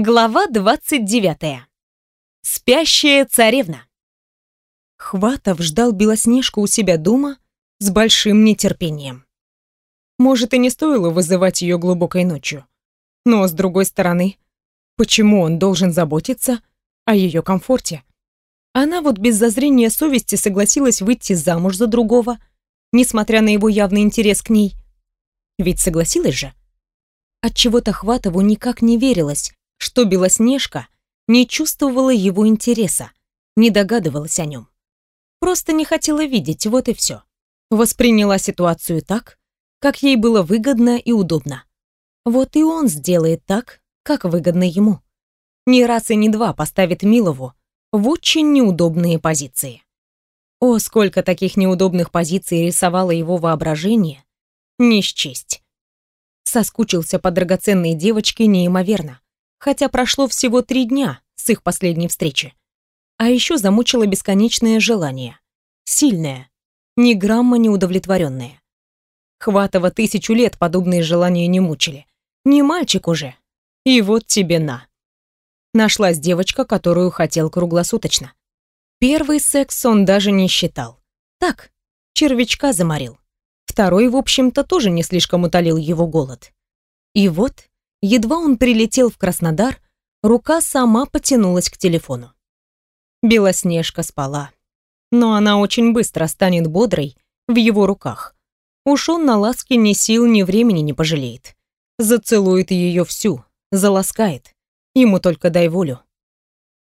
Глава 29. Спящая царевна. Хватов ждал Белоснежку у себя дома с большим нетерпением. Может, и не стоило вызывать ее глубокой ночью. Но, с другой стороны, почему он должен заботиться о ее комфорте? Она вот без зазрения совести согласилась выйти замуж за другого, несмотря на его явный интерес к ней. Ведь согласилась же. Отчего-то Хватову никак не верилось, что Белоснежка не чувствовала его интереса, не догадывалась о нем. Просто не хотела видеть, вот и все. Восприняла ситуацию так, как ей было выгодно и удобно. Вот и он сделает так, как выгодно ему. Ни раз и ни два поставит Милову в очень неудобные позиции. О, сколько таких неудобных позиций рисовало его воображение, не счесть. Соскучился по драгоценной девочке неимоверно хотя прошло всего три дня с их последней встречи. А еще замучило бесконечное желание. Сильное, ни грамма не удовлетворенное. Хватово тысячу лет подобные желания не мучили. Не мальчик уже. И вот тебе на. Нашлась девочка, которую хотел круглосуточно. Первый секс он даже не считал. Так, червячка заморил. Второй, в общем-то, тоже не слишком утолил его голод. И вот Едва он прилетел в Краснодар, рука сама потянулась к телефону. Белоснежка спала. Но она очень быстро станет бодрой в его руках. Уж он на ласки ни сил, ни времени не пожалеет. Зацелует ее всю, заласкает. Ему только дай волю.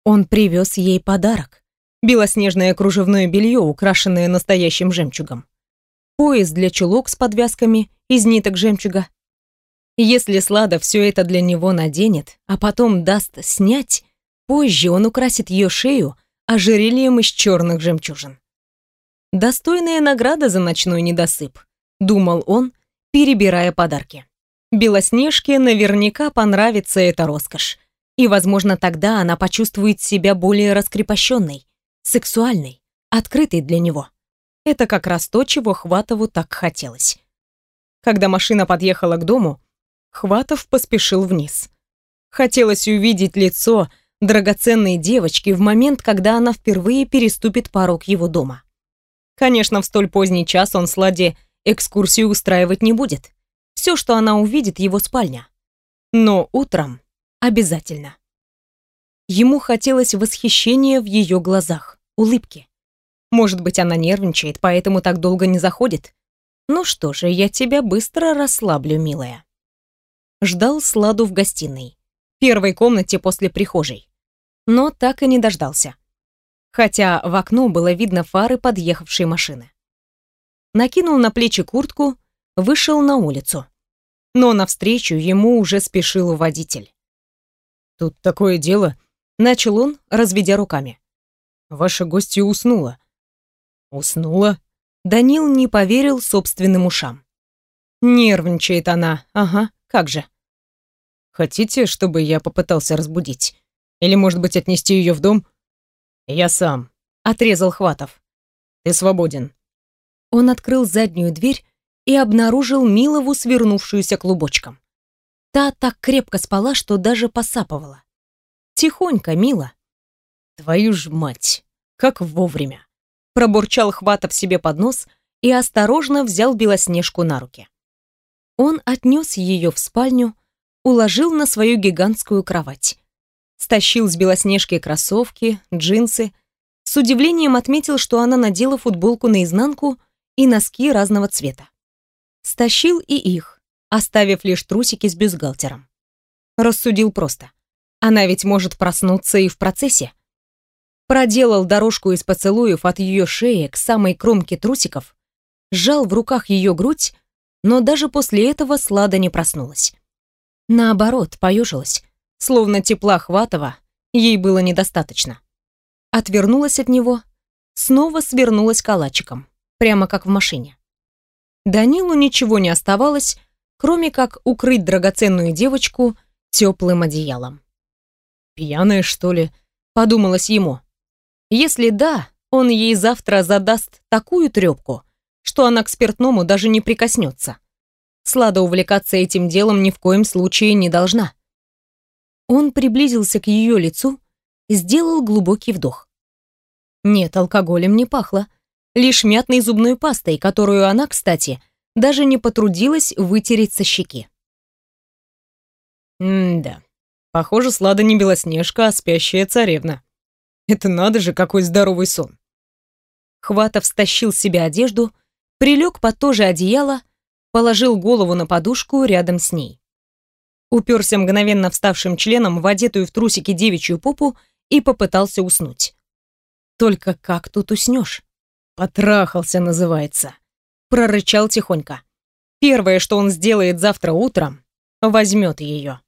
Он привез ей подарок. Белоснежное кружевное белье, украшенное настоящим жемчугом. Пояс для чулок с подвязками из ниток жемчуга. Если Слада все это для него наденет, а потом даст снять, позже он украсит ее шею ожерельем из черных жемчужин. Достойная награда за ночной недосып, думал он, перебирая подарки. Белоснежке наверняка понравится эта роскошь, и, возможно, тогда она почувствует себя более раскрепощенной, сексуальной, открытой для него. Это как раз то, чего Хватову так хотелось. Когда машина подъехала к дому, Хватов поспешил вниз. Хотелось увидеть лицо драгоценной девочки в момент, когда она впервые переступит порог его дома. Конечно, в столь поздний час он с Ладе экскурсию устраивать не будет. Все, что она увидит, его спальня. Но утром обязательно. Ему хотелось восхищения в ее глазах, улыбки. Может быть, она нервничает, поэтому так долго не заходит. Ну что же, я тебя быстро расслаблю, милая ждал Сладу в гостиной, первой комнате после прихожей. Но так и не дождался. Хотя в окно было видно фары подъехавшей машины. Накинул на плечи куртку, вышел на улицу. Но навстречу ему уже спешил водитель. «Тут такое дело», — начал он, разведя руками. «Ваша гостья уснула». «Уснула?» Данил не поверил собственным ушам. Нервничает она, ага, как же. Хотите, чтобы я попытался разбудить? Или, может быть, отнести ее в дом? Я сам. Отрезал Хватов. Ты свободен. Он открыл заднюю дверь и обнаружил Милову, свернувшуюся клубочком. Та так крепко спала, что даже посапывала. Тихонько, Мила. Твою ж мать, как вовремя. Пробурчал Хватов себе под нос и осторожно взял Белоснежку на руки. Он отнес ее в спальню, уложил на свою гигантскую кровать. Стащил с Белоснежки кроссовки, джинсы. С удивлением отметил, что она надела футболку наизнанку и носки разного цвета. Стащил и их, оставив лишь трусики с бюстгальтером. Рассудил просто. Она ведь может проснуться и в процессе. Проделал дорожку из поцелуев от ее шеи к самой кромке трусиков, сжал в руках ее грудь, но даже после этого Слада не проснулась. Наоборот, поежилась, словно тепла Хватова ей было недостаточно. Отвернулась от него, снова свернулась калачиком, прямо как в машине. Данилу ничего не оставалось, кроме как укрыть драгоценную девочку теплым одеялом. «Пьяная, что ли?» — подумалось ему. «Если да, он ей завтра задаст такую трепку, что она к спиртному даже не прикоснется. Слада увлекаться этим делом ни в коем случае не должна. Он приблизился к ее лицу сделал глубокий вдох. Нет, алкоголем не пахло. Лишь мятной зубной пастой, которую она, кстати, даже не потрудилась вытереть со щеки. М-да. Похоже, Слада не Белоснежка, а спящая царевна. Это надо же, какой здоровый сон. Хватов стащил с себя одежду, прилег под то же одеяло, положил голову на подушку рядом с ней. Уперся мгновенно вставшим членом в одетую в трусики девичью попу и попытался уснуть. Только как тут уснешь? Потрахался, называется. Прорычал тихонько. Первое, что он сделает завтра утром, возьмет ее.